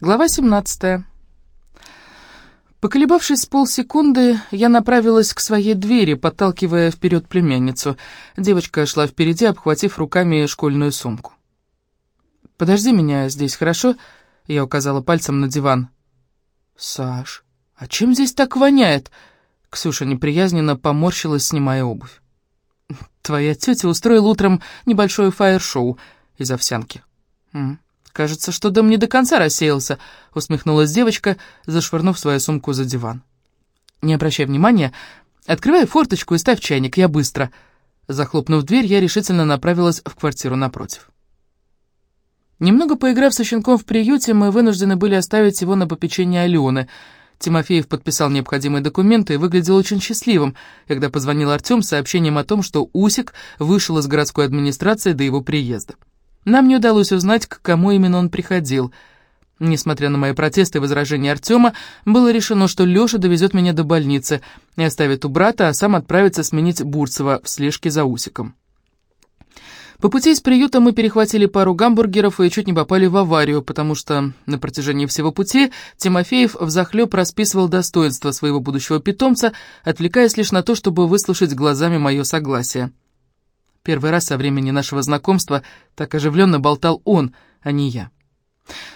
Глава 17. Поколебавшись полсекунды, я направилась к своей двери, подталкивая вперед племянницу. Девочка шла впереди, обхватив руками школьную сумку. «Подожди меня здесь, хорошо?» Я указала пальцем на диван. «Саш, а чем здесь так воняет?» Ксюша неприязненно поморщилась, снимая обувь. «Твоя тетя устроила утром небольшое фаер-шоу из овсянки». «Кажется, что дым не до конца рассеялся», — усмехнулась девочка, зашвырнув свою сумку за диван. «Не обращай внимания. Открывай форточку и ставь чайник, я быстро». Захлопнув дверь, я решительно направилась в квартиру напротив. Немного поиграв со щенком в приюте, мы вынуждены были оставить его на попечение Алены. Тимофеев подписал необходимые документы и выглядел очень счастливым, когда позвонил Артем с сообщением о том, что Усик вышел из городской администрации до его приезда. Нам не удалось узнать, к кому именно он приходил. Несмотря на мои протесты и возражения Артема, было решено, что Лёша довезет меня до больницы и оставит у брата, а сам отправится сменить Бурцева в слежке за Усиком. По пути из приюта мы перехватили пару гамбургеров и чуть не попали в аварию, потому что на протяжении всего пути Тимофеев взахлёб расписывал достоинства своего будущего питомца, отвлекаясь лишь на то, чтобы выслушать глазами мое согласие. Первый раз со времени нашего знакомства так оживленно болтал он, а не я.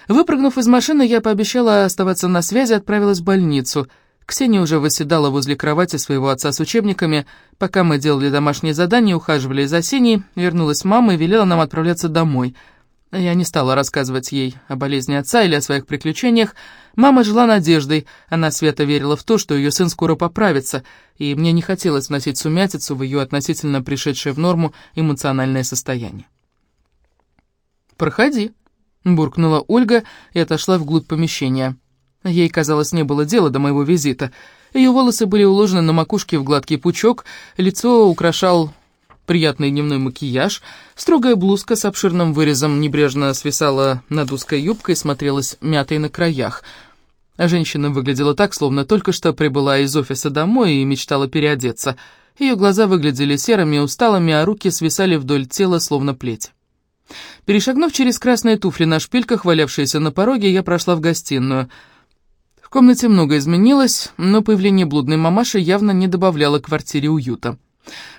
Выпрыгнув из машины, я пообещала оставаться на связи отправилась в больницу. Ксения уже восседала возле кровати своего отца с учебниками. Пока мы делали домашние задания, ухаживали за Сеней, вернулась мама и велела нам отправляться домой — я не стала рассказывать ей о болезни отца или о своих приключениях. Мама жила надеждой, она свято верила в то, что ее сын скоро поправится, и мне не хотелось вносить сумятицу в ее относительно пришедшее в норму эмоциональное состояние. «Проходи», — буркнула Ольга и отошла вглубь помещения. Ей, казалось, не было дела до моего визита. Ее волосы были уложены на макушке в гладкий пучок, лицо украшал приятный дневной макияж, строгая блузка с обширным вырезом небрежно свисала над узкой юбкой и смотрелась мятой на краях. Женщина выглядела так, словно только что прибыла из офиса домой и мечтала переодеться. Ее глаза выглядели серыми и усталыми, а руки свисали вдоль тела, словно плеть. Перешагнув через красные туфли на шпильках, валявшиеся на пороге, я прошла в гостиную. В комнате много изменилось, но появление блудной мамаши явно не добавляло квартире уюта.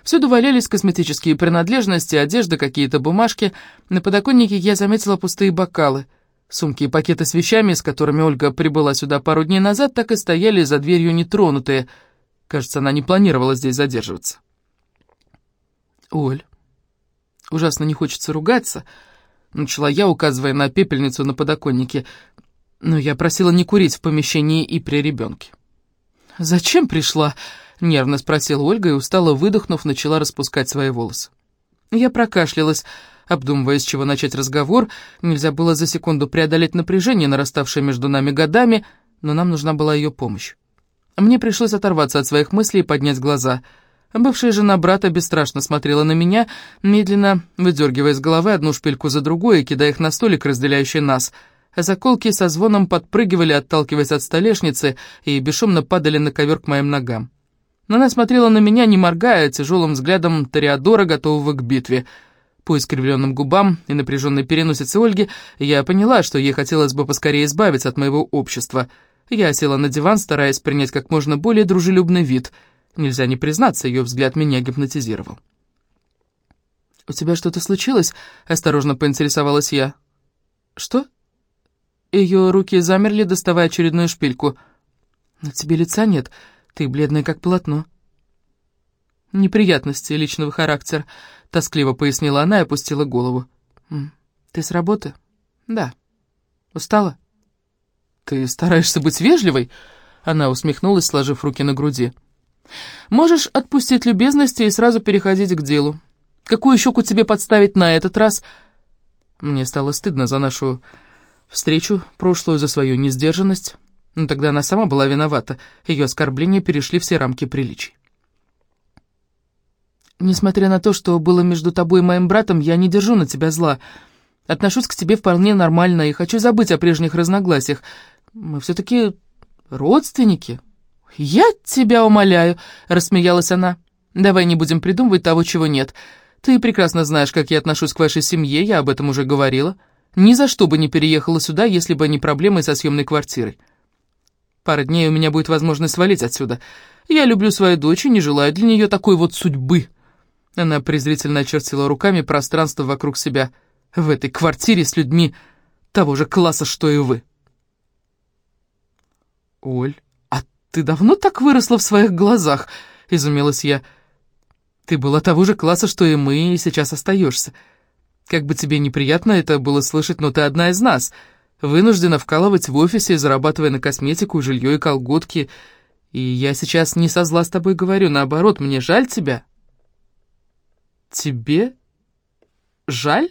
Всюду валялись косметические принадлежности, одежда, какие-то бумажки. На подоконнике я заметила пустые бокалы. Сумки и пакеты с вещами, с которыми Ольга прибыла сюда пару дней назад, так и стояли за дверью нетронутые. Кажется, она не планировала здесь задерживаться. «Оль, ужасно не хочется ругаться», — начала я, указывая на пепельницу на подоконнике, но я просила не курить в помещении и при ребенке. «Зачем пришла?» — нервно спросила Ольга и, устало выдохнув, начала распускать свои волосы. Я прокашлялась, обдумывая, с чего начать разговор. Нельзя было за секунду преодолеть напряжение, нараставшее между нами годами, но нам нужна была ее помощь. Мне пришлось оторваться от своих мыслей и поднять глаза. Бывшая жена брата бесстрашно смотрела на меня, медленно выдергивая из головы одну шпильку за другой и кидая их на столик, разделяющий нас — заколки со звоном подпрыгивали, отталкиваясь от столешницы, и бесшумно падали на ковер к моим ногам. Но она смотрела на меня, не моргая, тяжелым взглядом Тореадора, готового к битве. По искривленным губам и напряженной переносице Ольги я поняла, что ей хотелось бы поскорее избавиться от моего общества. Я села на диван, стараясь принять как можно более дружелюбный вид. Нельзя не признаться, ее взгляд меня гипнотизировал. «У тебя что-то случилось?» — осторожно поинтересовалась я. «Что?» Ее руки замерли, доставая очередную шпильку. «На тебе лица нет», ты бледная, как полотно». «Неприятности личного характера», — тоскливо пояснила она и опустила голову. «Ты с работы?» «Да». «Устала?» «Ты стараешься быть вежливой?» Она усмехнулась, сложив руки на груди. «Можешь отпустить любезности и сразу переходить к делу. Какую щеку тебе подставить на этот раз?» Мне стало стыдно за нашу встречу прошлую, за свою несдержанность. Но тогда она сама была виновата, ее оскорбления перешли все рамки приличий. «Несмотря на то, что было между тобой и моим братом, я не держу на тебя зла. Отношусь к тебе вполне нормально и хочу забыть о прежних разногласиях. Мы все-таки родственники». «Я тебя умоляю», — рассмеялась она. «Давай не будем придумывать того, чего нет. Ты прекрасно знаешь, как я отношусь к вашей семье, я об этом уже говорила. Ни за что бы не переехала сюда, если бы не проблемы со съемной квартирой. Пара дней у меня будет возможность свалить отсюда. Я люблю свою дочь и не желаю для нее такой вот судьбы». Она презрительно очертила руками пространство вокруг себя. «В этой квартире с людьми того же класса, что и вы». «Оль, а ты давно так выросла в своих глазах?» — изумилась я. «Ты была того же класса, что и мы, и сейчас остаешься. Как бы тебе неприятно это было слышать, но ты одна из нас. Вынуждена вкалывать в офисе, зарабатывая на косметику, жилье и колготки. И я сейчас не со зла с тобой говорю, наоборот, мне жаль тебя». «Тебе? Жаль?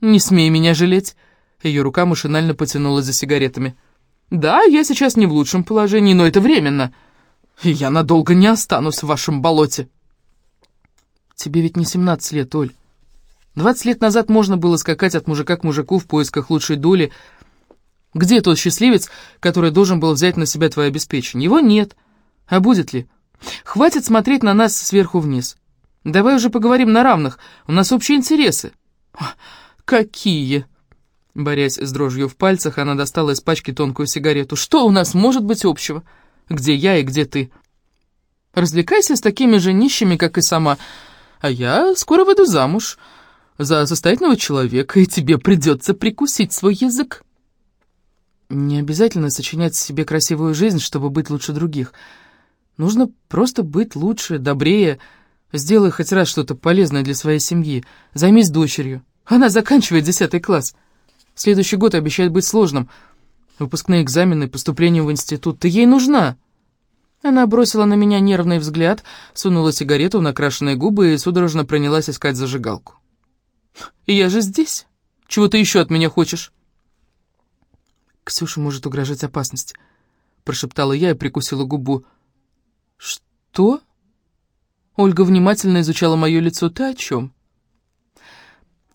Не смей меня жалеть». Ее рука машинально потянулась за сигаретами. Да, я сейчас не в лучшем положении, но это временно. Я надолго не останусь в вашем болоте. Тебе ведь не 17 лет, Оль. 20 лет назад можно было скакать от мужика к мужику в поисках лучшей доли. Где тот счастливец, который должен был взять на себя твое обеспечение? Его нет. А будет ли? Хватит смотреть на нас сверху вниз. Давай уже поговорим на равных. У нас общие интересы. Какие? Борясь с дрожью в пальцах, она достала из пачки тонкую сигарету. «Что у нас может быть общего? Где я и где ты? Развлекайся с такими же нищими, как и сама. А я скоро выйду замуж за состоятельного человека, и тебе придется прикусить свой язык». Не обязательно сочинять себе красивую жизнь, чтобы быть лучше других. Нужно просто быть лучше, добрее. Сделай хоть раз что-то полезное для своей семьи. Займись дочерью. Она заканчивает десятый класс. Следующий год обещает быть сложным. Выпускные экзамены, поступление в институт. Ты ей нужна!» Она бросила на меня нервный взгляд, сунула сигарету в накрашенные губы и судорожно принялась искать зажигалку. «И я же здесь. Чего ты еще от меня хочешь?» «Ксюша может угрожать опасность», — прошептала я и прикусила губу. «Что?» Ольга внимательно изучала мое лицо. «Ты о чем?»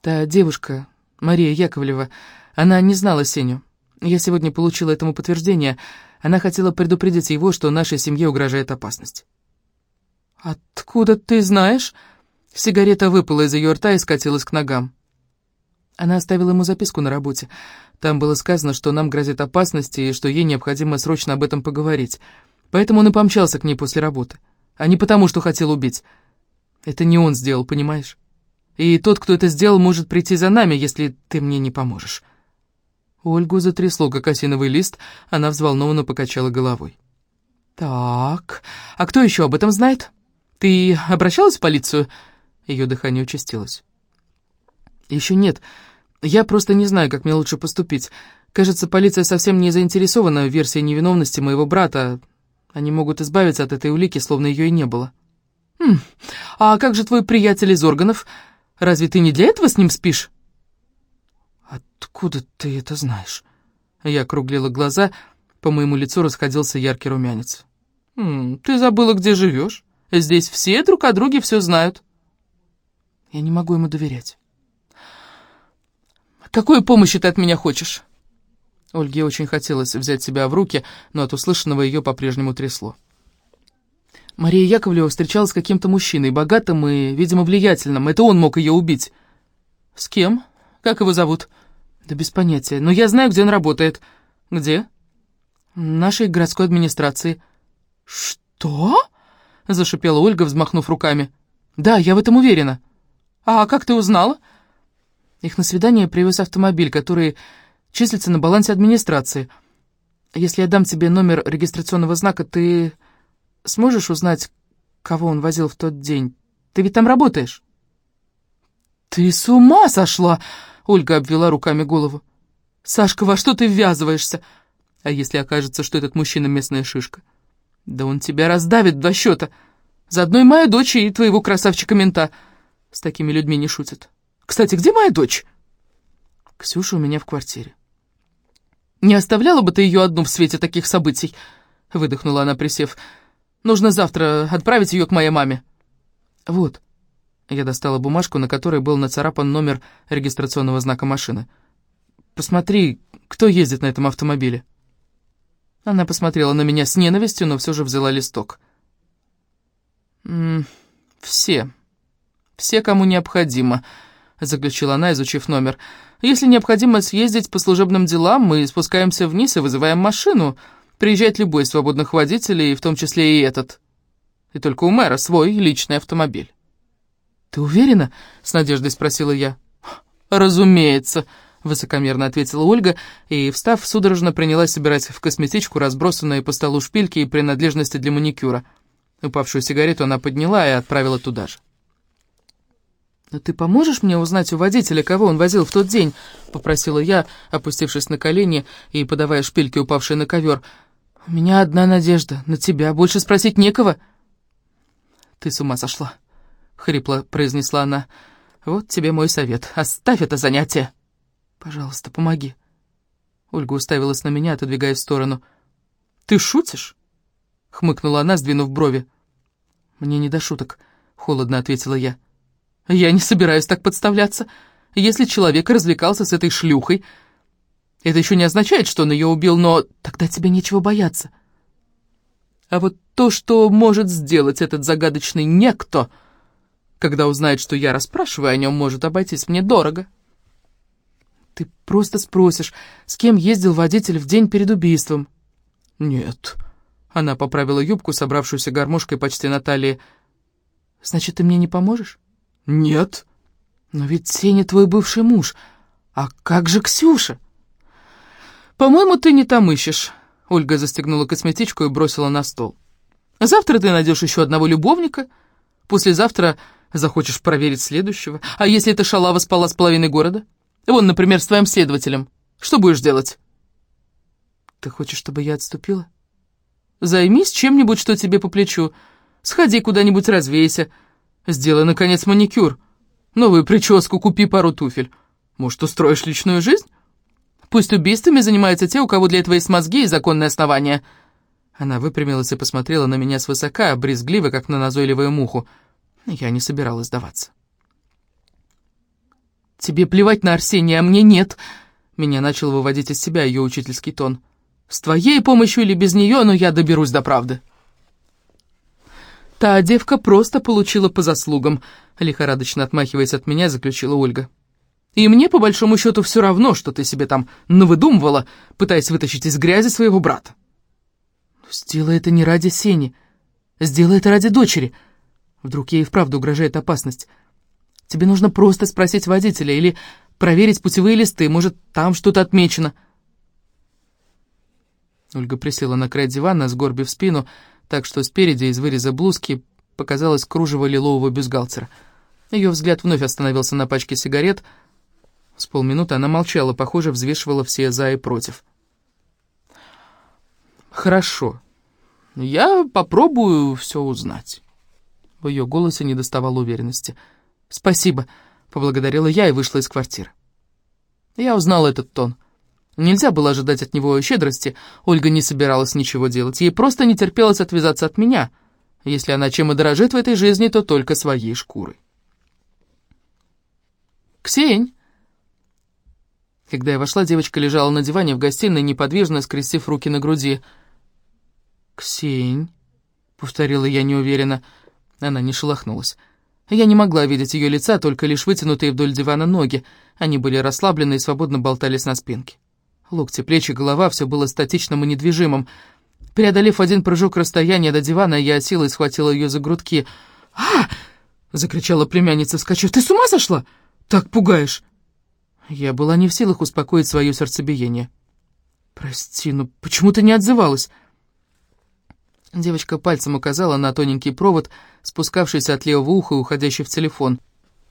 «Та девушка, Мария Яковлева. Она не знала Сеню. Я сегодня получила этому подтверждение. Она хотела предупредить его, что нашей семье угрожает опасность. «Откуда ты знаешь?» Сигарета выпала из ее рта и скатилась к ногам. Она оставила ему записку на работе. Там было сказано, что нам грозит опасность и что ей необходимо срочно об этом поговорить. Поэтому он и помчался к ней после работы. А не потому, что хотел убить. Это не он сделал, понимаешь? И тот, кто это сделал, может прийти за нами, если ты мне не поможешь». Ольгу затрясло, как осиновый лист, она взволнованно покачала головой. «Так, а кто еще об этом знает? Ты обращалась в полицию?» Ее дыхание участилось. «Еще нет. Я просто не знаю, как мне лучше поступить. Кажется, полиция совсем не заинтересована в версии невиновности моего брата. Они могут избавиться от этой улики, словно ее и не было». «Хм, а как же твой приятель из органов?» Разве ты не для этого с ним спишь?» «Откуда ты это знаешь?» Я округлила глаза, по моему лицу расходился яркий румянец. «М -м, «Ты забыла, где живешь? Здесь все друг о друге все знают». «Я не могу ему доверять». «Какую помощь ты от меня хочешь?» Ольге очень хотелось взять себя в руки, но от услышанного ее по-прежнему трясло. Мария Яковлева встречалась с каким-то мужчиной, богатым и, видимо, влиятельным. Это он мог ее убить. С кем? Как его зовут? Да без понятия. Но я знаю, где он работает. Где? Нашей городской администрации. Что? Зашипела Ольга, взмахнув руками. Да, я в этом уверена. А как ты узнала? Их на свидание привез автомобиль, который числится на балансе администрации. Если я дам тебе номер регистрационного знака, ты сможешь узнать, кого он возил в тот день? Ты ведь там работаешь?» «Ты с ума сошла!» — Ольга обвела руками голову. «Сашка, во что ты ввязываешься? А если окажется, что этот мужчина местная шишка? Да он тебя раздавит до счета. Заодно и моя дочь, и твоего красавчика-мента. С такими людьми не шутят. Кстати, где моя дочь?» «Ксюша у меня в квартире». «Не оставляла бы ты ее одну в свете таких событий?» — выдохнула она, присев. Нужно завтра отправить ее к моей маме». «Вот». Я достала бумажку, на которой был нацарапан номер регистрационного знака машины. «Посмотри, кто ездит на этом автомобиле». Она посмотрела на меня с ненавистью, но все же взяла листок. «М -м, «Все. Все, кому необходимо», — заключила она, изучив номер. Если необходимо съездить по служебным делам, мы спускаемся вниз и вызываем машину. Приезжает любой из свободных водителей, в том числе и этот. И только у мэра свой личный автомобиль». «Ты уверена?» — с надеждой спросила я. «Разумеется», — высокомерно ответила Ольга, и, встав, судорожно принялась собирать в косметичку разбросанные по столу шпильки и принадлежности для маникюра. Упавшую сигарету она подняла и отправила туда же. «Но ты поможешь мне узнать у водителя, кого он возил в тот день?» — попросила я, опустившись на колени и подавая шпильки, упавшие на ковер. «У меня одна надежда на тебя, больше спросить некого». «Ты с ума сошла», — хрипло произнесла она. «Вот тебе мой совет. Оставь это занятие». «Пожалуйста, помоги». Ольга уставилась на меня, отодвигая в сторону. «Ты шутишь?» — хмыкнула она, сдвинув брови. «Мне не до шуток», — холодно ответила я. «Я не собираюсь так подставляться. Если человек развлекался с этой шлюхой, это еще не означает, что он ее убил, но тогда тебе нечего бояться. А вот то, что может сделать этот загадочный некто, когда узнает, что я расспрашиваю о нем, может обойтись мне дорого». Ты просто спросишь, с кем ездил водитель в день перед убийством. Нет. Она поправила юбку, собравшуюся гармошкой почти на талии. Значит, ты мне не поможешь? Нет. Но ведь Сеня твой бывший муж. А как же Ксюша? По-моему, ты не там ищешь. Ольга застегнула косметичку и бросила на стол. Завтра ты найдешь еще одного любовника. Послезавтра захочешь проверить следующего. А если эта шалава спала с половиной города? Вон, например, с твоим следователем. Что будешь делать?» «Ты хочешь, чтобы я отступила?» «Займись чем-нибудь, что тебе по плечу. Сходи куда-нибудь, развейся. Сделай, наконец, маникюр. Новую прическу, купи пару туфель. Может, устроишь личную жизнь? Пусть убийствами занимаются те, у кого для этого есть мозги и законные основания». Она выпрямилась и посмотрела на меня свысока, брезгливо, как на назойливую муху. Я не собиралась сдаваться. «Тебе плевать на Арсения, а мне нет!» Меня начал выводить из себя ее учительский тон. «С твоей помощью или без нее, но я доберусь до правды». «Та девка просто получила по заслугам», — лихорадочно отмахиваясь от меня, заключила Ольга. «И мне, по большому счету, все равно, что ты себе там навыдумывала, пытаясь вытащить из грязи своего брата». «Сделай это не ради Сени. Сделай это ради дочери. Вдруг ей вправду угрожает опасность». Тебе нужно просто спросить водителя или проверить путевые листы, может, там что-то отмечено». Ольга присела на край дивана, сгорбив спину, так что спереди из выреза блузки показалось кружево лилового бюстгальтера. Ее взгляд вновь остановился на пачке сигарет. С полминуты она молчала, похоже, взвешивала все «за» и «против». «Хорошо. Я попробую все узнать». В ее голосе не доставало уверенности – «Спасибо», — поблагодарила я и вышла из квартиры. Я узнала этот тон. Нельзя было ожидать от него щедрости. Ольга не собиралась ничего делать. Ей просто не терпелось отвязаться от меня. Если она чем и дорожит в этой жизни, то только своей шкурой. «Ксень!» Когда я вошла, девочка лежала на диване в гостиной, неподвижно скрестив руки на груди. «Ксень!» — повторила я неуверенно. Она не шелохнулась. Я не могла видеть ее лица, только лишь вытянутые вдоль дивана ноги. Они были расслаблены и свободно болтались на спинке. Локти, плечи, голова — все было статичным и недвижимым. Преодолев один прыжок расстояния до дивана, я силой схватила ее за грудки. «А!» — закричала племянница, вскочив. «Ты с ума сошла? Так пугаешь!» Я была не в силах успокоить свое сердцебиение. «Прости, но почему ты не отзывалась?» Девочка пальцем указала на тоненький провод, спускавшийся от левого уха и уходящий в телефон.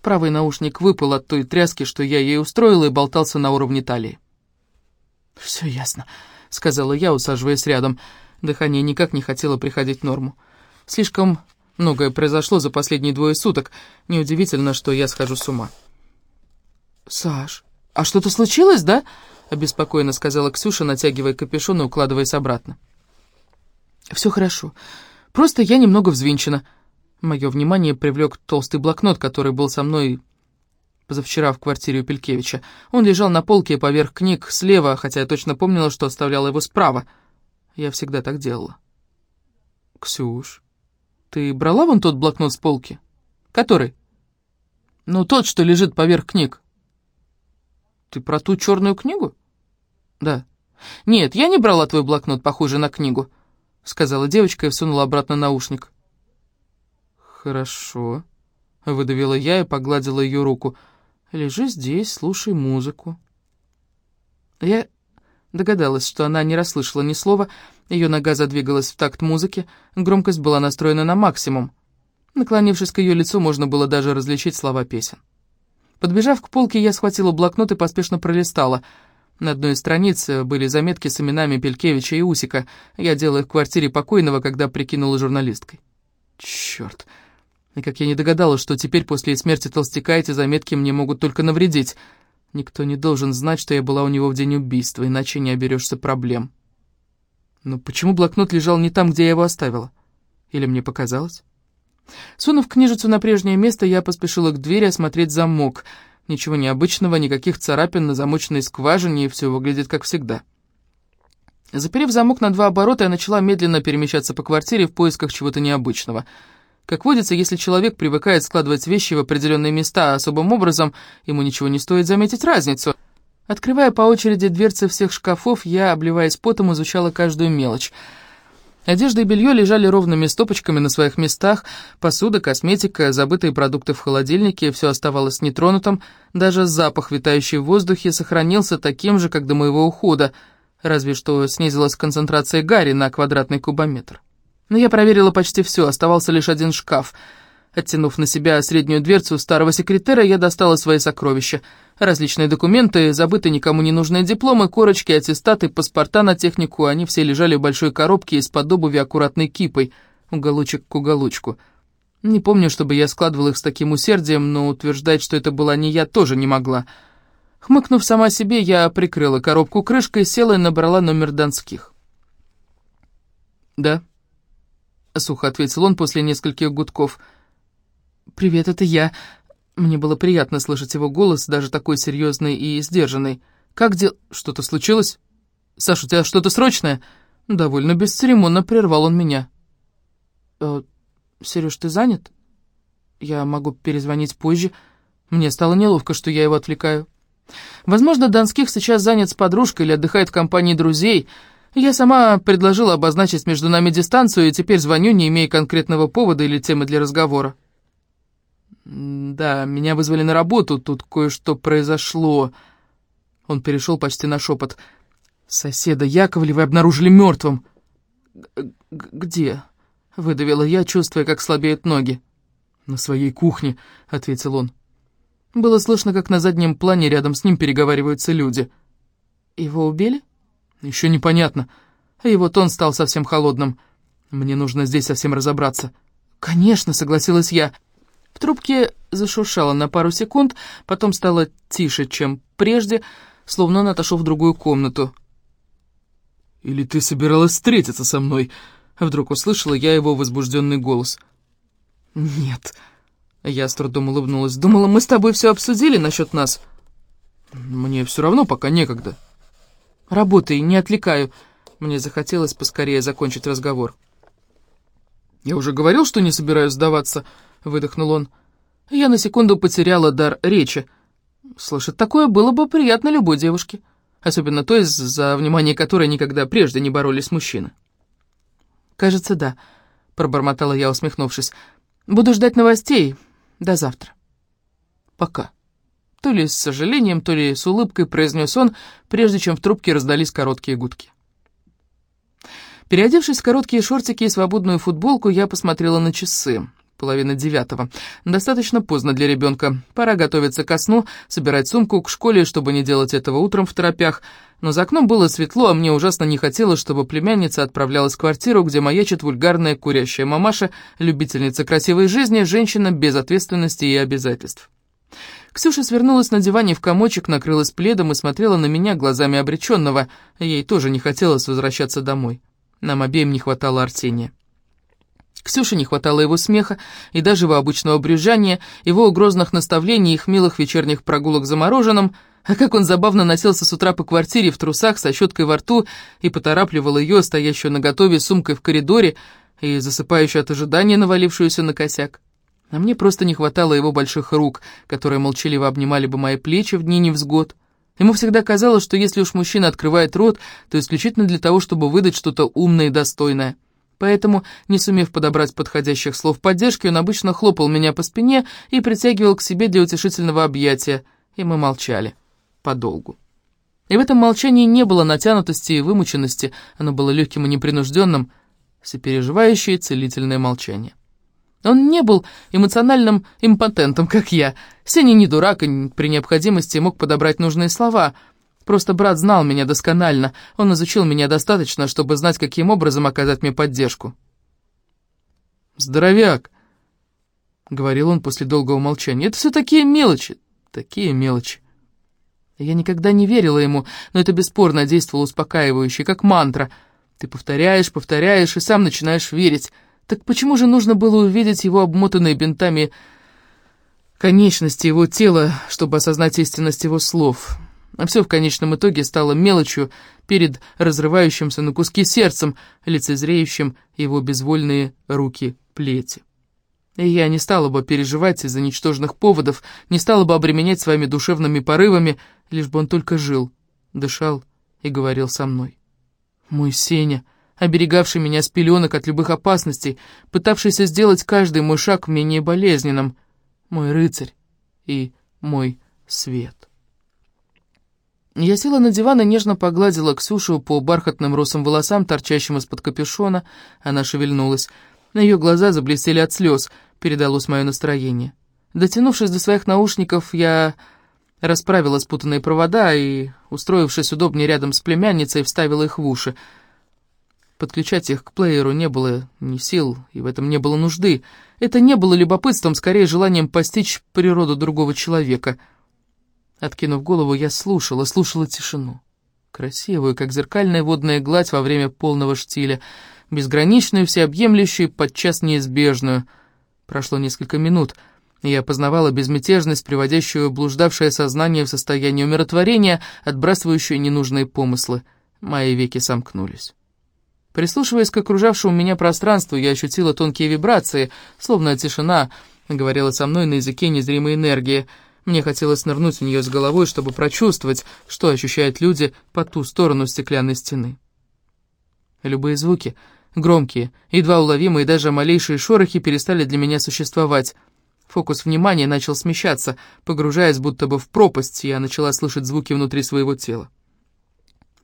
Правый наушник выпал от той тряски, что я ей устроила, и болтался на уровне талии. «Все ясно», — сказала я, усаживаясь рядом. Дыхание никак не хотело приходить в норму. Слишком многое произошло за последние двое суток. Неудивительно, что я схожу с ума. «Саш, а что-то случилось, да?» — обеспокоенно сказала Ксюша, натягивая капюшон и укладываясь обратно. «Все хорошо. Просто я немного взвинчена». Мое внимание привлек толстый блокнот, который был со мной позавчера в квартире у Пелькевича. Он лежал на полке поверх книг слева, хотя я точно помнила, что оставляла его справа. Я всегда так делала. «Ксюш, ты брала вон тот блокнот с полки? Который?» «Ну, тот, что лежит поверх книг». Ты про ту черную книгу? Да. Нет, я не брала твой блокнот, похожий на книгу, сказала девочка и всунула обратно наушник. Хорошо, выдавила я и погладила ее руку. Лежи здесь, слушай музыку. Я догадалась, что она не расслышала ни слова, ее нога задвигалась в такт музыки, громкость была настроена на максимум. Наклонившись к ее лицу, можно было даже различить слова песен. Подбежав к полке, я схватила блокнот и поспешно пролистала. На одной из страниц были заметки с именами Пелькевича и Усика. Я делала их в квартире покойного, когда прикинула журналисткой. Черт! И как я не догадалась, что теперь после смерти толстяка эти заметки мне могут только навредить. Никто не должен знать, что я была у него в день убийства, иначе не оберешься проблем. Но почему блокнот лежал не там, где я его оставила? Или мне показалось? Сунув книжицу на прежнее место, я поспешила к двери осмотреть замок. Ничего необычного, никаких царапин на замочной скважине, и все выглядит как всегда. Заперев замок на два оборота, я начала медленно перемещаться по квартире в поисках чего-то необычного. Как водится, если человек привыкает складывать вещи в определенные места особым образом, ему ничего не стоит заметить разницу. Открывая по очереди дверцы всех шкафов, я, обливаясь потом, изучала каждую мелочь — Одежда и белье лежали ровными стопочками на своих местах, посуда, косметика, забытые продукты в холодильнике, все оставалось нетронутым, даже запах, витающий в воздухе, сохранился таким же, как до моего ухода, разве что снизилась концентрация гари на квадратный кубометр. Но я проверила почти все, оставался лишь один шкаф — Оттянув на себя среднюю дверцу старого секретаря, я достала свои сокровища. Различные документы, забытые никому не нужные дипломы, корочки, аттестаты, паспорта на технику, они все лежали в большой коробке из-под обуви аккуратной кипой, уголочек к уголочку. Не помню, чтобы я складывала их с таким усердием, но утверждать, что это была не я, тоже не могла. Хмыкнув сама себе, я прикрыла коробку крышкой, села и набрала номер Донских. «Да», — сухо ответил он после нескольких гудков, — «Привет, это я». Мне было приятно слышать его голос, даже такой серьезный и сдержанный. «Как дел...» «Что-то случилось?» «Саша, у тебя что-то срочное?» Довольно бесцеремонно прервал он меня. «Э, «Сереж, ты занят?» «Я могу перезвонить позже. Мне стало неловко, что я его отвлекаю». «Возможно, Донских сейчас занят с подружкой или отдыхает в компании друзей. Я сама предложила обозначить между нами дистанцию, и теперь звоню, не имея конкретного повода или темы для разговора». «Да, меня вызвали на работу, тут кое-что произошло». Он перешел почти на шепот. «Соседа Яковлева обнаружили мертвым». «Где?» — выдавила я, чувствуя, как слабеют ноги. «На своей кухне», — ответил он. Было слышно, как на заднем плане рядом с ним переговариваются люди. «Его убили?» «Еще непонятно. И вот он стал совсем холодным. Мне нужно здесь совсем разобраться». «Конечно», — согласилась я. В трубке зашуршало на пару секунд, потом стало тише, чем прежде, словно он отошел в другую комнату. «Или ты собиралась встретиться со мной?» Вдруг услышала я его возбужденный голос. «Нет». Я с трудом улыбнулась. «Думала, мы с тобой все обсудили насчет нас?» «Мне все равно пока некогда». «Работай, не отвлекаю». Мне захотелось поскорее закончить разговор. «Я уже говорил, что не собираюсь сдаваться», — выдохнул он. Я на секунду потеряла дар речи. Слышать такое было бы приятно любой девушке, особенно той, за внимание которой никогда прежде не боролись мужчины. «Кажется, да», — пробормотала я, усмехнувшись. «Буду ждать новостей. До завтра». «Пока». То ли с сожалением, то ли с улыбкой произнес он, прежде чем в трубке раздались короткие гудки. Переодевшись в короткие шортики и свободную футболку, я посмотрела на часы половина девятого. Достаточно поздно для ребенка. Пора готовиться ко сну, собирать сумку к школе, чтобы не делать этого утром в торопях. Но за окном было светло, а мне ужасно не хотелось, чтобы племянница отправлялась в квартиру, где маячит вульгарная курящая мамаша, любительница красивой жизни, женщина без ответственности и обязательств. Ксюша свернулась на диване в комочек, накрылась пледом и смотрела на меня глазами обреченного. Ей тоже не хотелось возвращаться домой. Нам обеим не хватало Арсения. Ксюше не хватало его смеха и даже его обычного брюзжания, его грозных наставлений, их милых вечерних прогулок за мороженым, а как он забавно носился с утра по квартире в трусах со щеткой во рту и поторапливал ее, стоящую на готове сумкой в коридоре и засыпающую от ожидания навалившуюся на косяк. А мне просто не хватало его больших рук, которые молчаливо обнимали бы мои плечи в дни невзгод, Ему всегда казалось, что если уж мужчина открывает рот, то исключительно для того, чтобы выдать что-то умное и достойное. Поэтому, не сумев подобрать подходящих слов поддержки, он обычно хлопал меня по спине и притягивал к себе для утешительного объятия, и мы молчали. Подолгу. И в этом молчании не было натянутости и вымученности, оно было легким и непринужденным, сопереживающее целительное молчание. Он не был эмоциональным импотентом, как я. Сеня не дурак и при необходимости мог подобрать нужные слова. Просто брат знал меня досконально. Он изучил меня достаточно, чтобы знать, каким образом оказать мне поддержку. «Здоровяк!» — говорил он после долгого молчания. «Это все такие мелочи, такие мелочи». Я никогда не верила ему, но это бесспорно действовало успокаивающе, как мантра. Ты повторяешь, повторяешь и сам начинаешь верить. Так почему же нужно было увидеть его обмотанные бинтами конечности его тела, чтобы осознать истинность его слов? А все в конечном итоге стало мелочью перед разрывающимся на куски сердцем, лицезреющим его безвольные руки плети. И я не стала бы переживать из-за ничтожных поводов, не стала бы обременять своими душевными порывами, лишь бы он только жил, дышал и говорил со мной. Мой Сеня, оберегавший меня с пеленок от любых опасностей, пытавшийся сделать каждый мой шаг менее болезненным, мой рыцарь и мой свет. Я села на диван и нежно погладила Ксюшу по бархатным русым волосам, торчащим из-под капюшона. Она шевельнулась. На ее глаза заблестели от слез, передалось мое настроение. Дотянувшись до своих наушников, я расправила спутанные провода и, устроившись удобнее рядом с племянницей, вставила их в уши — Подключать их к плееру не было ни сил, и в этом не было нужды. Это не было любопытством, скорее желанием постичь природу другого человека. Откинув голову, я слушала, слушала тишину. Красивую, как зеркальная водная гладь во время полного штиля, безграничную, всеобъемлющую, подчас неизбежную. Прошло несколько минут, я познавала безмятежность, приводящую блуждавшее сознание в состояние умиротворения, отбрасывающую ненужные помыслы. Мои веки сомкнулись. Прислушиваясь к окружавшему меня пространству, я ощутила тонкие вибрации, словно тишина говорила со мной на языке незримой энергии. Мне хотелось нырнуть в нее с головой, чтобы прочувствовать, что ощущают люди по ту сторону стеклянной стены. Любые звуки, громкие, едва уловимые, даже малейшие шорохи перестали для меня существовать. Фокус внимания начал смещаться, погружаясь будто бы в пропасть, я начала слышать звуки внутри своего тела.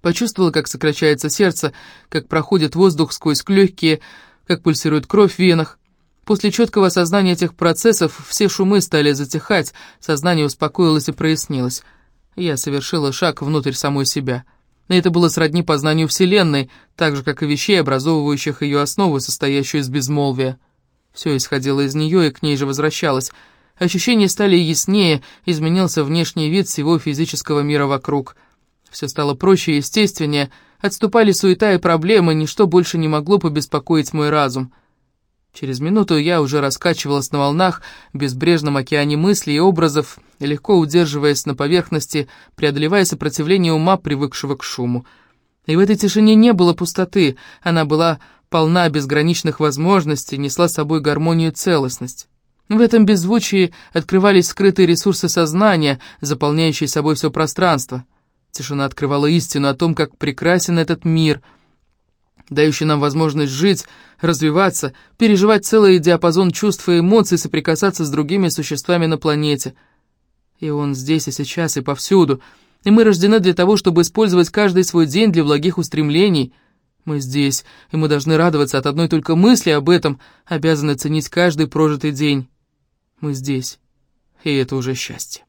Почувствовала, как сокращается сердце, как проходит воздух сквозь легкие, как пульсирует кровь в венах. После четкого осознания этих процессов все шумы стали затихать, сознание успокоилось и прояснилось. Я совершила шаг внутрь самой себя. И это было сродни познанию Вселенной, так же, как и вещей, образовывающих ее основу, состоящую из безмолвия. Все исходило из нее и к ней же возвращалось. Ощущения стали яснее, изменился внешний вид всего физического мира вокруг — все стало проще и естественнее, отступали суета и проблемы, ничто больше не могло побеспокоить мой разум. Через минуту я уже раскачивалась на волнах, в безбрежном океане мыслей и образов, легко удерживаясь на поверхности, преодолевая сопротивление ума, привыкшего к шуму. И в этой тишине не было пустоты, она была полна безграничных возможностей, несла с собой гармонию и целостность. В этом беззвучии открывались скрытые ресурсы сознания, заполняющие собой все пространство — Тишина открывала истину о том, как прекрасен этот мир, дающий нам возможность жить, развиваться, переживать целый диапазон чувств и эмоций, соприкасаться с другими существами на планете. И он здесь и сейчас, и повсюду. И мы рождены для того, чтобы использовать каждый свой день для благих устремлений. Мы здесь, и мы должны радоваться от одной только мысли об этом, обязаны ценить каждый прожитый день. Мы здесь, и это уже счастье.